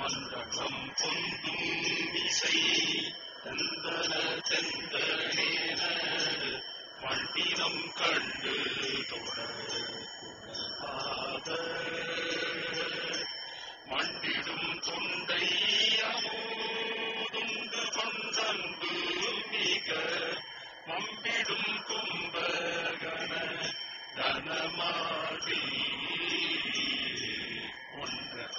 மண்டலம் பொந்தும் இசை தந்தன தெந்தனேன மண்டினம் கண்டு தொடராத மண்டிடும் தொண்டை அமோதுண்டு கொண்டன்பு மிக மம்பிடும் கும்பகன தனமாதி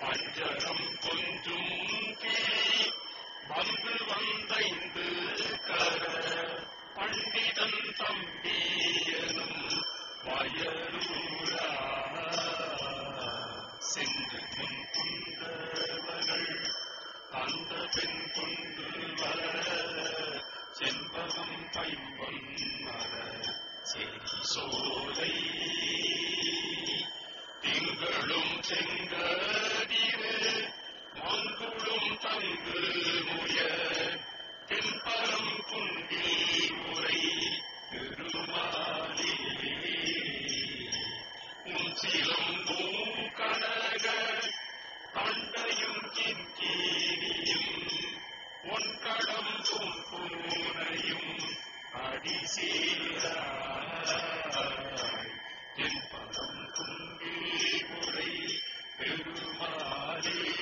பஞ்சரம் கொஞ்சும் கிளி வந்து வந்தைந்து கர பண்டிதன் தம்பியனும் வயலூரா சென்று பின் கொண்டவர்கள் அந்த பெண் கொண்டு வர. செண்பகம் பைம்பொன் திங்களும் செங்கதிரு மங்குளும் தங்கு Amen.